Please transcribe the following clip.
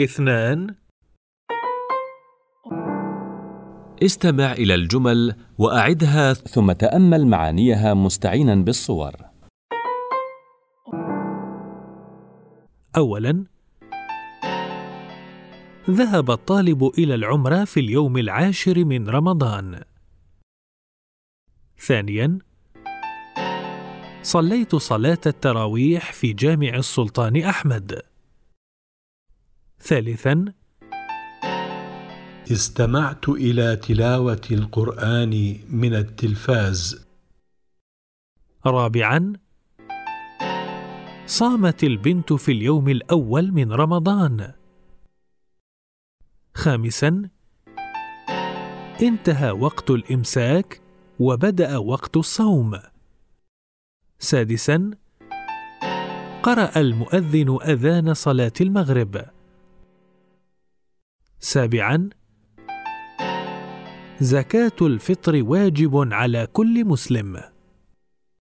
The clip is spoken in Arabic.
اثنان استمع إلى الجمل وأعدها ثم تأمل معانيها مستعينا بالصور. أولا ذهب الطالب إلى العمرة في اليوم العاشر من رمضان. ثانيا صليت صلاة التراويح في جامع السلطان أحمد. ثالثا استمعت إلى تلاوة القرآن من التلفاز. رابعا صامت البنت في اليوم الأول من رمضان. خامسا انتهى وقت الإمساك وبدأ وقت الصوم. سادسا قرأ المؤذن أذان صلاة المغرب. سابعا. زكاة الفطر واجب على كل مسلم.